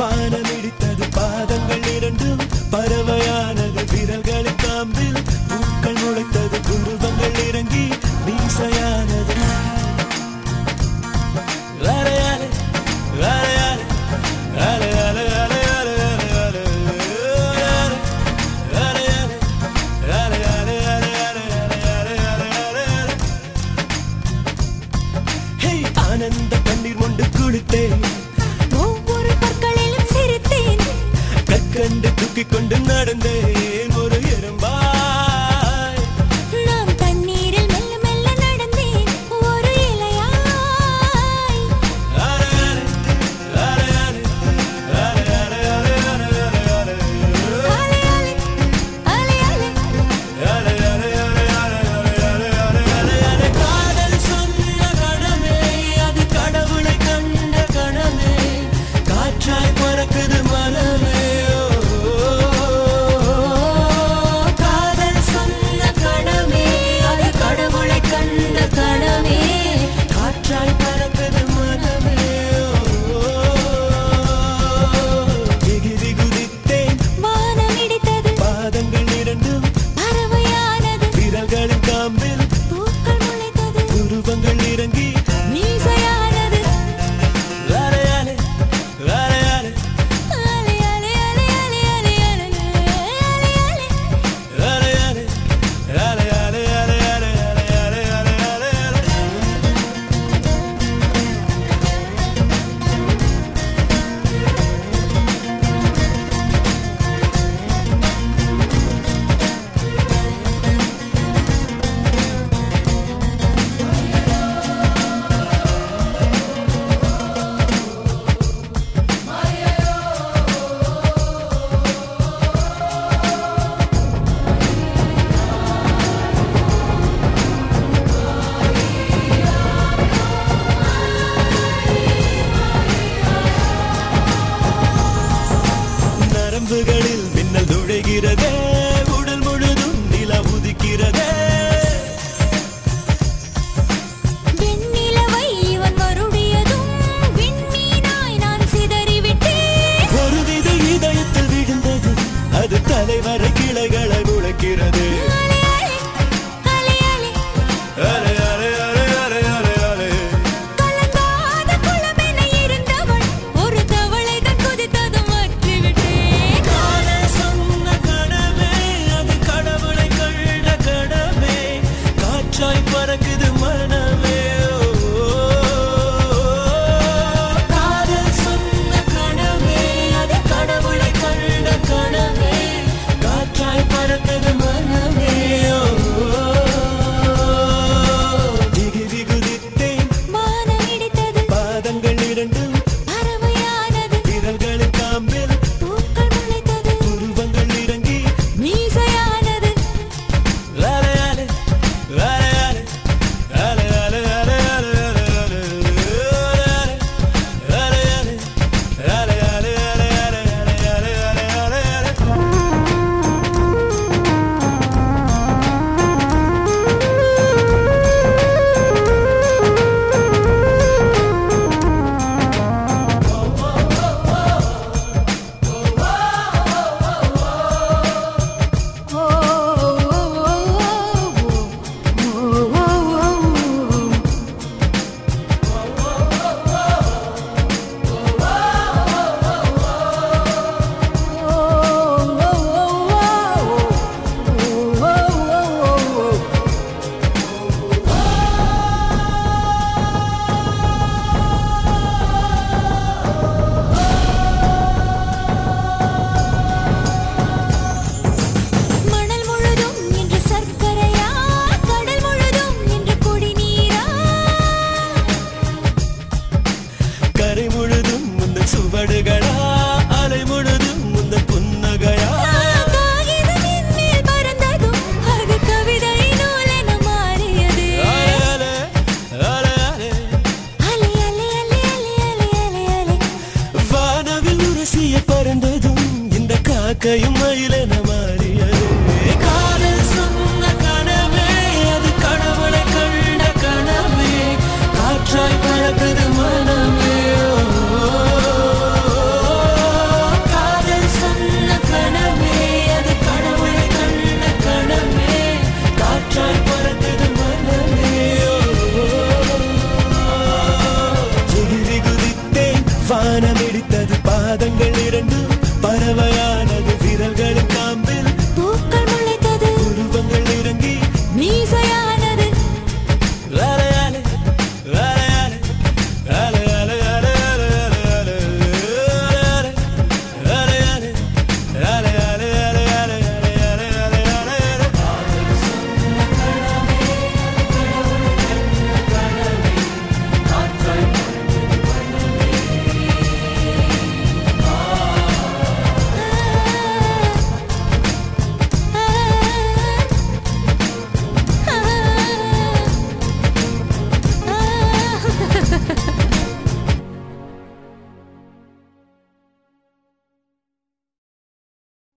வானமிடித்தது பாதங்கள் இரண்டும் பறவையான கலந்த கண்ணீர் கொண்டு குளித்தேன்? ஒவ்வொரு பற்களிலும் சிரித்தேன். கற்கண்டு தூக்கிக் கொண்டு நடந்தேன். மேகங்கள் இறங்கி. நீசையா കണ്ണുകളിൽ விரல்களில் கருக்கையும் மயிலே